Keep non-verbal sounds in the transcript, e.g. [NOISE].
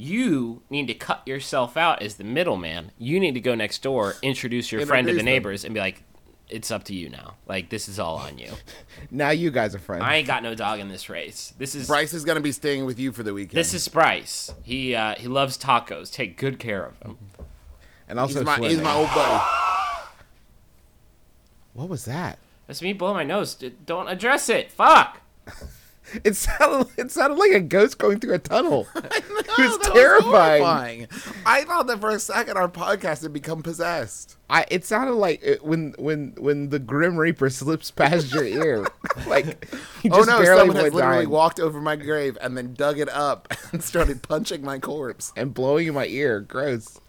You need to cut yourself out as the middleman. You need to go next door, introduce your friend to the Introduce them. neighbors, and be like, "It's up to you now. Like this is all on you. [LAUGHS] Now you guys are friends. I ain't got no dog in this race. This is Bryce is gonna be staying with you for the weekend. this is Bryce. He uh, he loves tacos. Take good care of him. [LAUGHS] and also he's my, he's my old buddy. What was that? That's me blowing my nose. Don't address it. Fuck. [LAUGHS] It sounded. It sounded like a ghost going through a tunnel. [LAUGHS] [LAUGHS] it was terrifying. horrifying. I thought that for a second our podcast had become possessed. I. It sounded like it, when when when the Grim Reaper slips past your ear, like you Oh no! barely Someone has literally dying walked over my grave and then dug it up and started punching my corpse. and blowing in my ear. Gross.